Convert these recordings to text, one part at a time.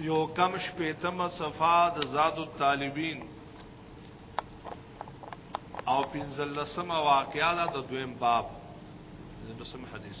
یو کم شپیتم صفا د زاد الطالبین او پنځلسم واقعا د دویم باب د بسم حدیث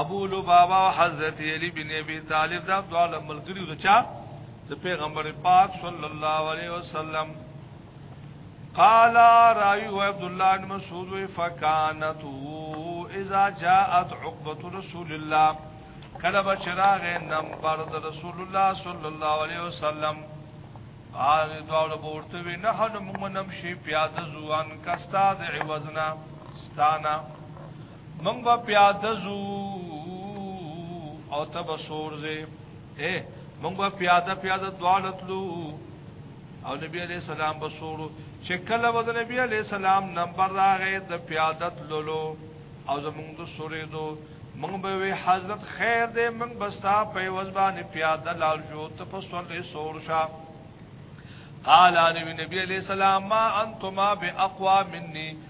ابو لبابا او حضرت علی بن ابي طالب دا دواله ملګری رچا د پیغمبر پاک صلی الله علیه وسلم قال راوی و عبد الله بن مسعود فکانت اذا جاءت عقبه رسول الله کله بچراغ نمبر د رسول الله صلی الله علیه وسلم آل دوال بورته وی نه نو موږ نمشي پیاده زوان کستا د عوضنا ستانا مونږ به پیاده زو او تب سورځه اے مونږ به پیاده پیاده دوالتلو او نبی علیہ السلام به سورو چې کله ود نبی علیہ السلام نمبر راغې د پیادت لولو او زمونږ د سورې دو مونږ به وی حضرت خیر دې مونږ بستا په وزبانې پیاده لال شو ته په سورې سور شا قال نبی علیہ السلام ما انتما باقوا مني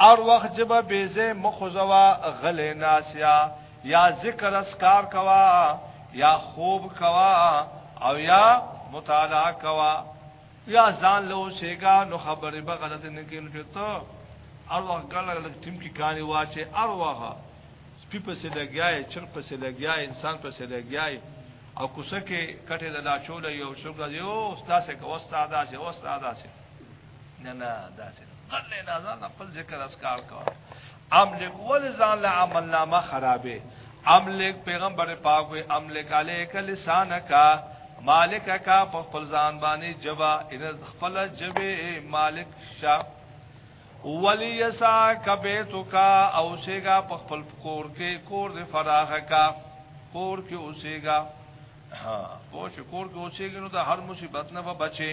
ار وخت جبه بیزه مخوزوا غل ناسیا یا ذکر اسکار کوا یا خوب کوا او یا مطالعه کوا یا ځان له شیګا نو خبرې به غلط نه کینو چې ته ار وخت ګل غل ټیم کې کانی واچې ار وخت سپی پسې لګیاي چر پسې لګیاي انسان پسې لګیاي او کوسه کې کټه د لاچول یو شګه یو استاد څخه استاد څخه استاد څخه نه نه دا څه غلې نه ځان خپل ذکر اسکار کو املک ول ځان له عمل نامه خرابې املک پیغمبر پاک وي املک الیک لسانک مالک کا په خپل ځان باندې جبا ان خپل جبه مالک شا ولی یسا کبیتو کا او سیگا په خپل کور کې کور دې فراغ کا کور کې اوسېګا ها پوه شو کور کې اوسېګنو د هر مصیبت نه بچي